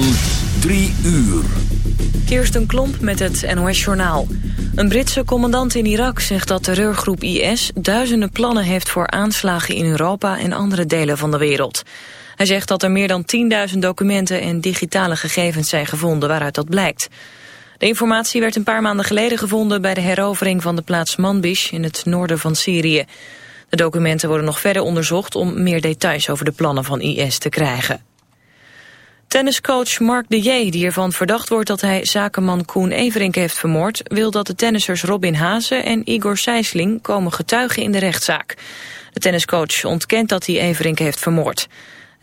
van 3 uur. Kirsten Klomp met het NOS-journaal. Een Britse commandant in Irak zegt dat terreurgroep IS... duizenden plannen heeft voor aanslagen in Europa en andere delen van de wereld. Hij zegt dat er meer dan 10.000 documenten en digitale gegevens zijn gevonden... waaruit dat blijkt. De informatie werd een paar maanden geleden gevonden... bij de herovering van de plaats Manbij in het noorden van Syrië. De documenten worden nog verder onderzocht... om meer details over de plannen van IS te krijgen. Tenniscoach Mark de J, die ervan verdacht wordt dat hij zakenman Koen Everink heeft vermoord, wil dat de tennissers Robin Hazen en Igor Sijsling komen getuigen in de rechtszaak. De tenniscoach ontkent dat hij Everink heeft vermoord.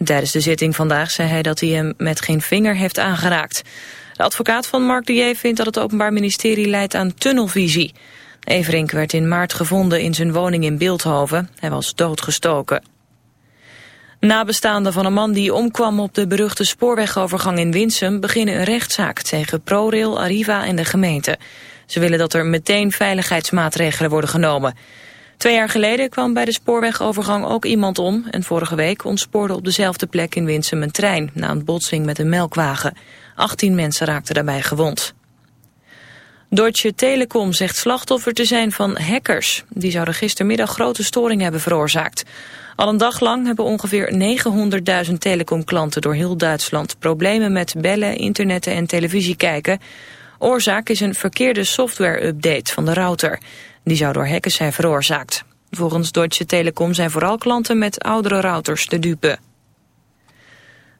Tijdens de zitting vandaag zei hij dat hij hem met geen vinger heeft aangeraakt. De advocaat van Mark de J vindt dat het Openbaar Ministerie leidt aan tunnelvisie. Everink werd in maart gevonden in zijn woning in Beeldhoven. Hij was doodgestoken. Nabestaanden van een man die omkwam op de beruchte spoorwegovergang in Winsum beginnen een rechtszaak tegen ProRail, Arriva en de gemeente. Ze willen dat er meteen veiligheidsmaatregelen worden genomen. Twee jaar geleden kwam bij de spoorwegovergang ook iemand om en vorige week ontspoorde op dezelfde plek in Winsum een trein na een botsing met een melkwagen. 18 mensen raakten daarbij gewond. Deutsche Telekom zegt slachtoffer te zijn van hackers. Die zouden gistermiddag grote storing hebben veroorzaakt. Al een dag lang hebben ongeveer 900.000 telecomklanten door heel Duitsland problemen met bellen, internetten en televisie kijken. Oorzaak is een verkeerde software-update van de router. Die zou door hackers zijn veroorzaakt. Volgens Deutsche Telekom zijn vooral klanten met oudere routers de dupe.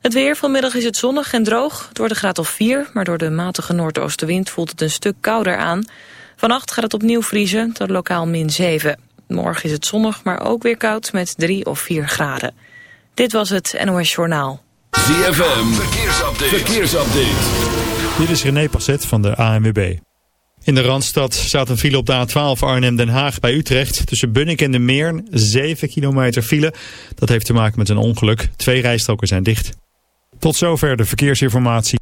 Het weer, vanmiddag is het zonnig en droog. Het wordt een graad of 4, maar door de matige noordoostenwind voelt het een stuk kouder aan. Vannacht gaat het opnieuw vriezen tot lokaal min 7. Morgen is het zonnig, maar ook weer koud met 3 of 4 graden. Dit was het NOS Journaal. ZFM, verkeersupdate. verkeersupdate. Dit is René Passet van de ANWB. In de Randstad staat een file op de A12 Arnhem-Den Haag bij Utrecht. Tussen Bunnik en de Meern, 7 kilometer file. Dat heeft te maken met een ongeluk. Twee rijstroken zijn dicht. Tot zover de verkeersinformatie.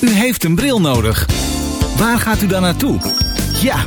U heeft een bril nodig. Waar gaat u dan naartoe? Ja,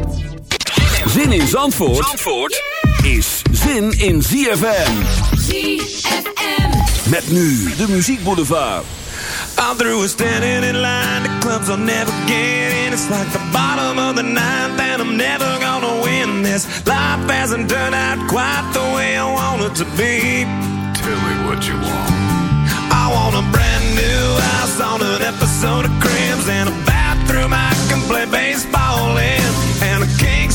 Zin in Zandvoort, Zandvoort is zin in ZFM. ZFM. Met nu de muziekboulevard. I'm through standing in line. The clubs I'll never get in. It's like the bottom of the ninth, and I'm never gonna win this. Life hasn't turned out quite the way I want it to be. Tell me what you want. I want a brand new house on an episode of Cribs and a bathroom I can play baseball in, and a king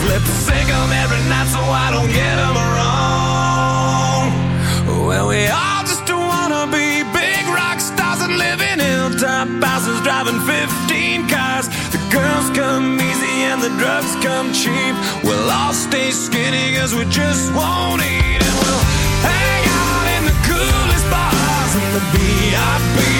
songs. Lip sync 'em every night so I don't get 'em wrong. Well, we all just wanna be big rock stars and live in hilltop houses driving 15 cars. The girls come easy and the drugs come cheap. We'll all stay skinny cause we just won't eat and we'll hang out in the coolest bars and the VIP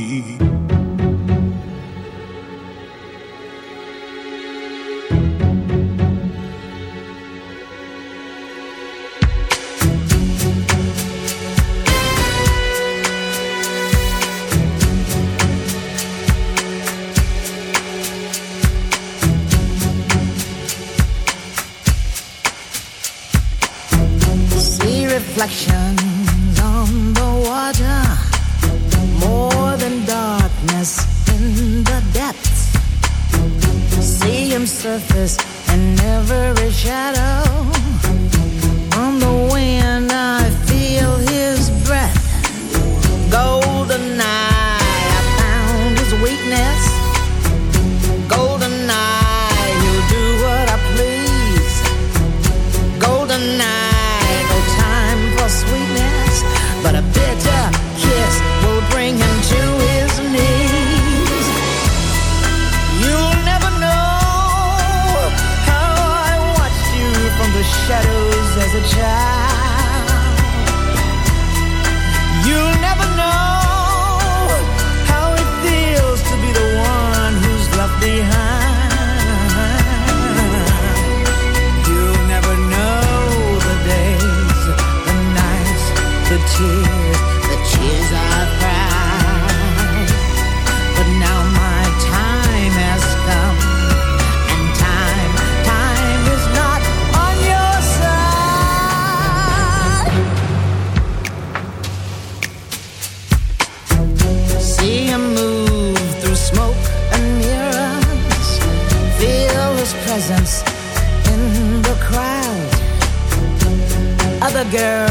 Try. The girls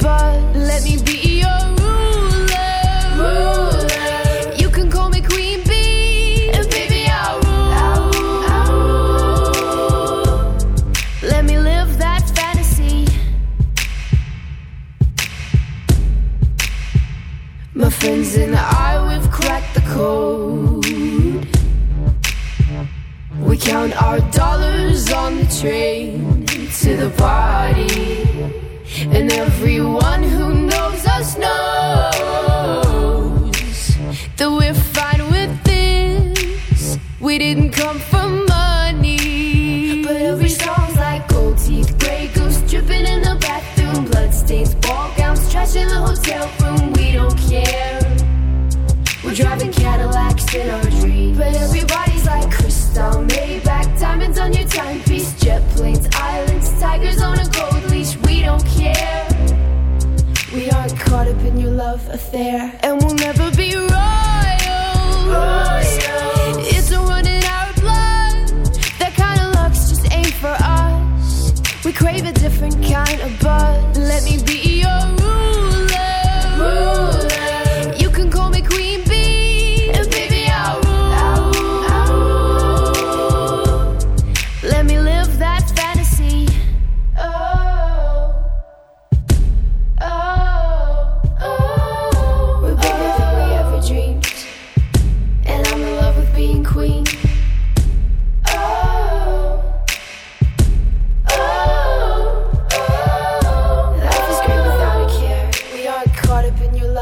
Buzz. Let me be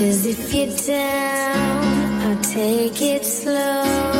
Cause if you're down, I'll take it slow.